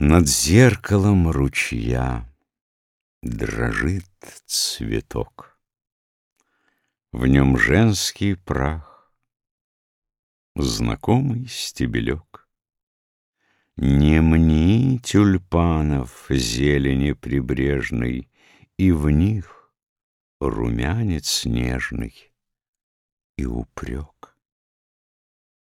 Над зеркалом ручья Дрожит цветок. В нем женский прах, Знакомый стебелек. Не мни тюльпанов зелени прибрежной, И в них румянец нежный и упрек.